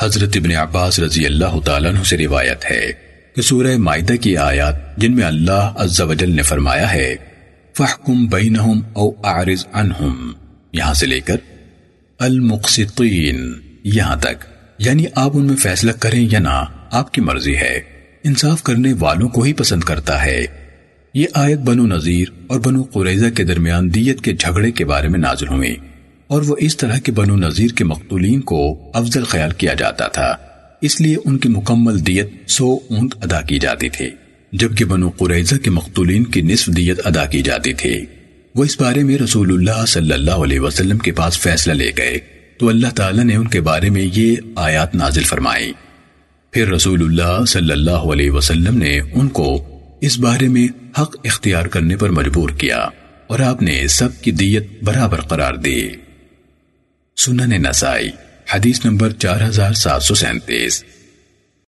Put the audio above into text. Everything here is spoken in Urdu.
حضرت ابن عباس رضی اللہ تعالیٰ عنہ سے روایت ہے کہ سورہ معدہ کی آیات جن میں اللہ عز و جل نے فرمایا ہے فَحْكُمْ بَيْنَهُمْ او اعرض عنہم۔ یہاں سے لے کر المقسطین، یہاں تک۔ یعنی آپ ان میں فیصلہ کریں یا نہ، آپ کی مرضی ہے۔ انصاف کرنے والوں کو ہی پسند کرتا ہے۔ یہ آیت بنو نذیر اور بنو قریضہ کے درمیان دیت کے جھگڑے کے بارے میں نازل ہوئی۔ اور وہ اس طرح کے بنو نذیر کے مقتولین کو افضل خیال کیا جاتا تھا۔ اس لیے ان کی مکمل دیت سو اونٹ ادا کی جاتی تھی، جبکہ بنو قریضہ کے مقتولین کی نصف دیت ادا کی جاتی تھی۔ وہ اس بارے میں رسول اللہ صلی اللہ علیہ وسلم کے پاس فیصلہ لے گئے۔ تو اللہ تعالیٰ نے ان کے بارے میں یہ آیات نازل فرمائی۔ پھر رسول اللہ صلی اللہ علیہ وسلم نے ان کو اس بارے میں حق اختیار کرنے پر مجبور کیا اور آپ نے سب کی دیت برابر قرار دی۔ سنن نسائی حدیث نمبر چار ہزار سات سو سینتیس۔